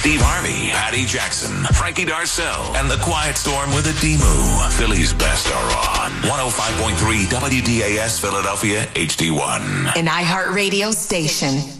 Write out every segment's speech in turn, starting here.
Steve Harvey, Patty Jackson, Frankie Darcel, and The Quiet Storm with a Demu. Philly's best are on 105.3 WDAS Philadelphia HD1. An iHeartRadio station.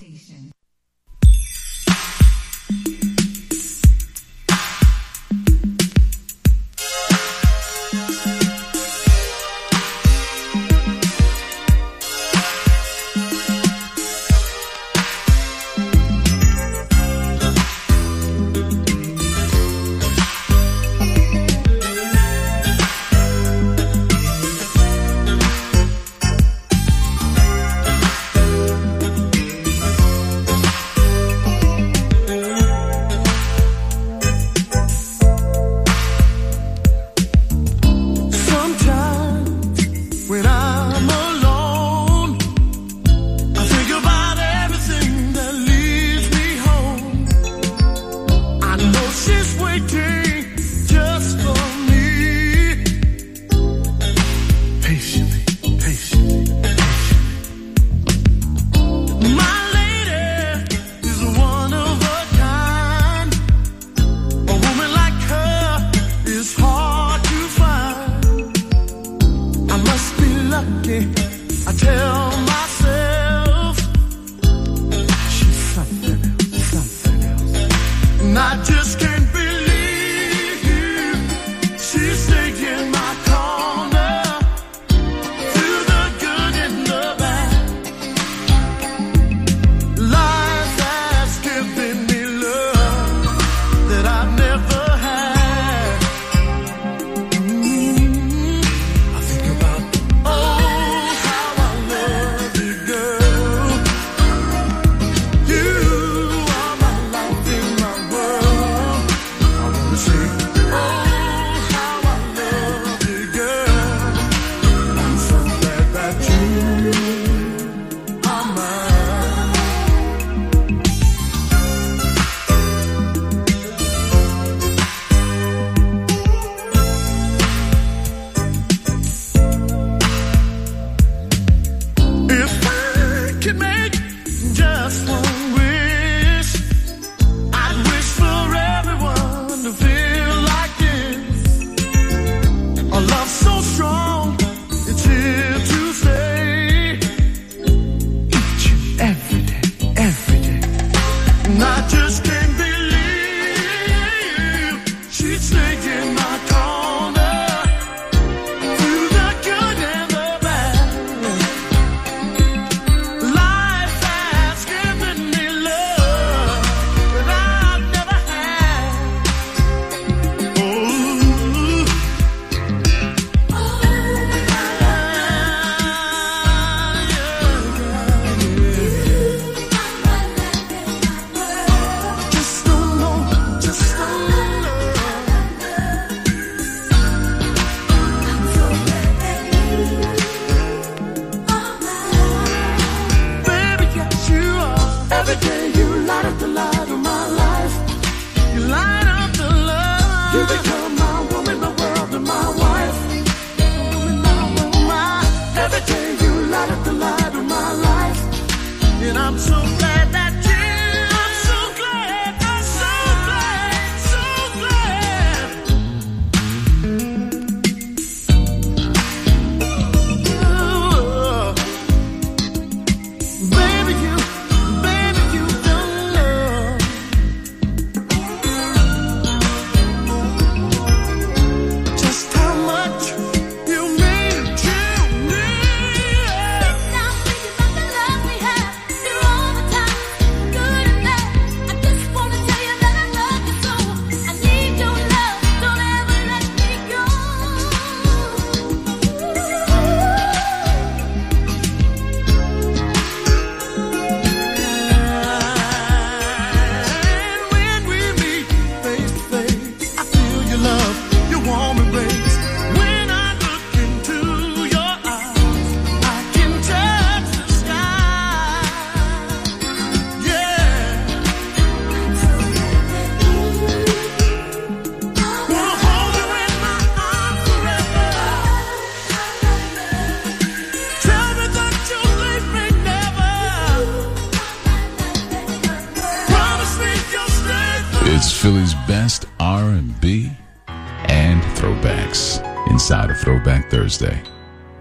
Thursday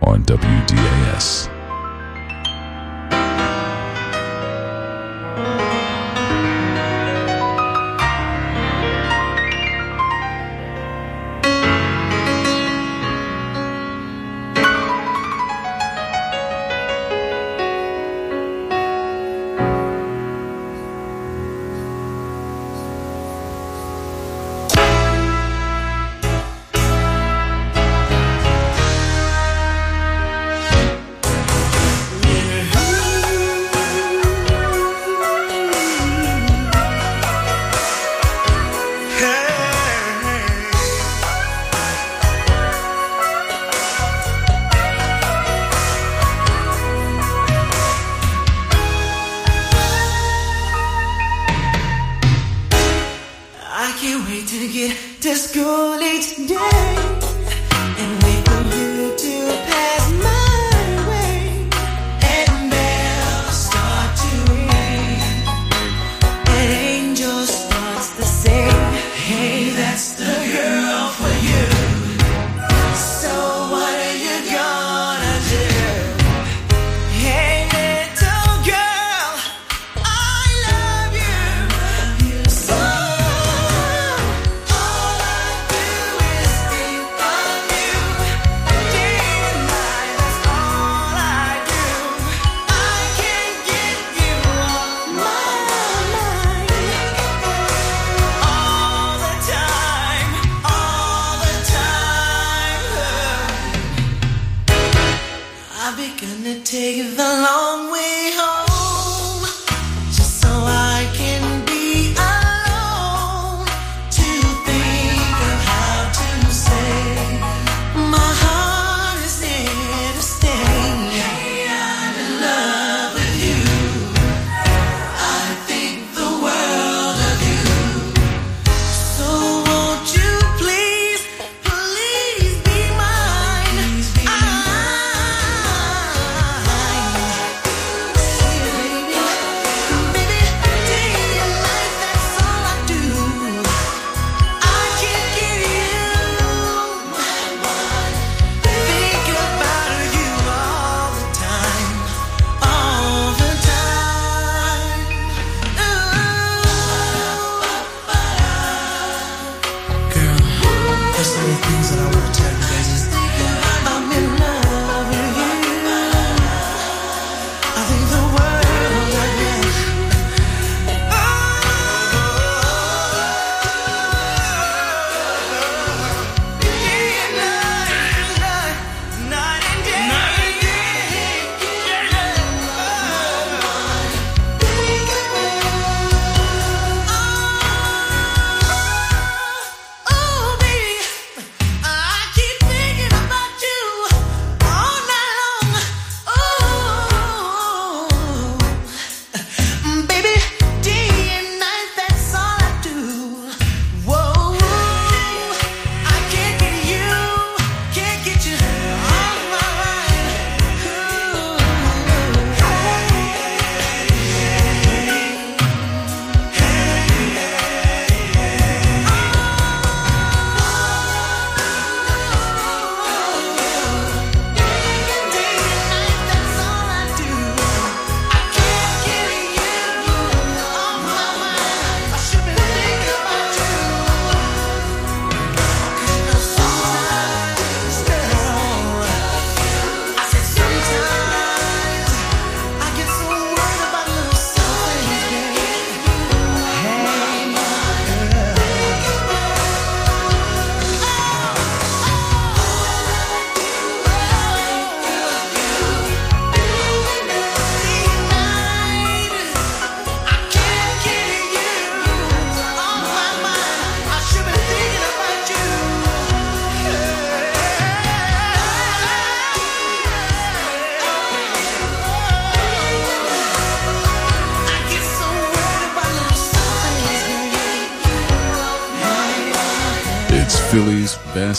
on WDAS.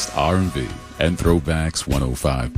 Best R&B and throwbacks 105.